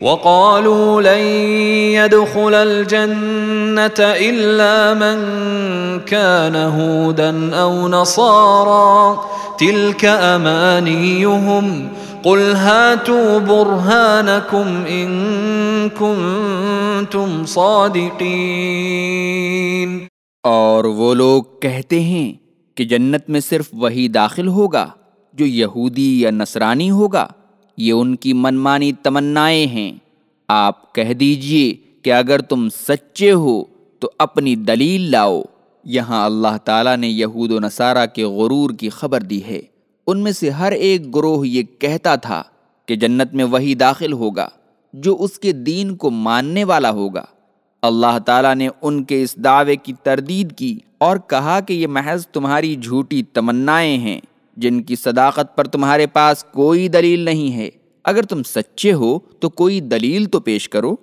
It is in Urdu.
وقالوا لن يدخل الجنة إلا من كان هودا أو نصارا. تلك أمانيهم. قل هاتوا برهانكم إن كنتم صادقين. اور وہ لوگ کہتے ہیں کہ جنت میں صرف وہی داخل ہوگا جو یہودی یا نصرانی ہوگا۔ یہ ان کی منمانی تمنائیں ہیں۔ آپ کہہ دیجیے کہ اگر تم سچے ہو تو اپنی دلیل لاؤ۔ یہاں اللہ تعالیٰ نے یہود و نصارہ کے غرور کی خبر دی ہے۔ ان میں سے ہر ایک گروہ یہ کہتا تھا کہ جنت میں وہی داخل ہوگا جو اس کے دین کو ماننے والا ہوگا۔ اللہ تعالیٰ نے ان کے اس دعوے کی تردید کی اور کہا کہ یہ محض تمہاری جھوٹی تمنائیں ہیں۔ جن کی صداقت پر تمہارے پاس کوئی دلیل نہیں ہے، اگر تم سچے ہو تو کوئی دلیل تو پیش کرو۔